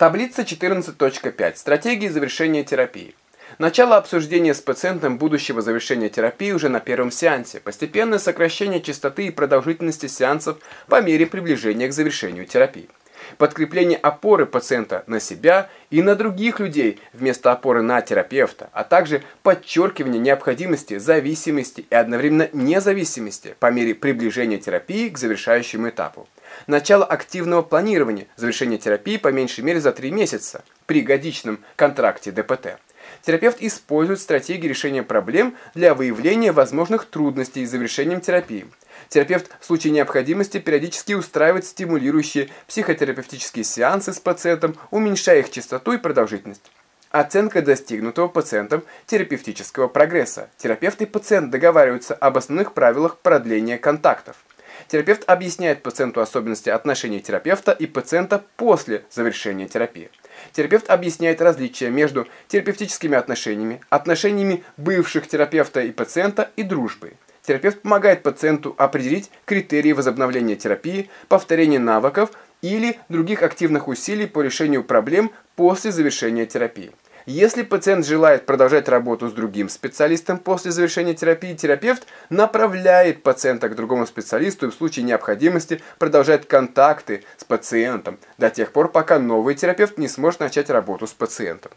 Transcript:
Таблица 14.5. Стратегии завершения терапии. Начало обсуждения с пациентом будущего завершения терапии уже на первом сеансе. Постепенное сокращение частоты и продолжительности сеансов по мере приближения к завершению терапии. Подкрепление опоры пациента на себя и на других людей вместо опоры на терапевта, а также подчеркивание необходимости зависимости и одновременно независимости по мере приближения терапии к завершающему этапу. Начало активного планирования завершения терапии по меньшей мере за 3 месяца при годичном контракте ДПТ. Терапевт использует стратегии решения проблем для выявления возможных трудностей с завершением терапии. Терапевт в случае необходимости периодически устраивает стимулирующие психотерапевтические сеансы с пациентом, уменьшая их частоту и продолжительность. Оценка достигнутого пациентом терапевтического прогресса. Терапевт и пациент договариваются об основных правилах продления контактов. Терапевт объясняет пациенту особенности отношений терапевта и пациента после завершения терапии. Терапевт объясняет различия между терапевтическими отношениями, отношениями бывших терапевта и пациента и дружбой. Терапевт помогает пациенту определить критерии возобновления терапии, повторения навыков или других активных усилий по решению проблем после завершения терапии. Если пациент желает продолжать работу с другим специалистом после завершения терапии, терапевт направляет пациента к другому специалисту и в случае необходимости продолжает контакты с пациентом до тех пор, пока новый терапевт не сможет начать работу с пациентом.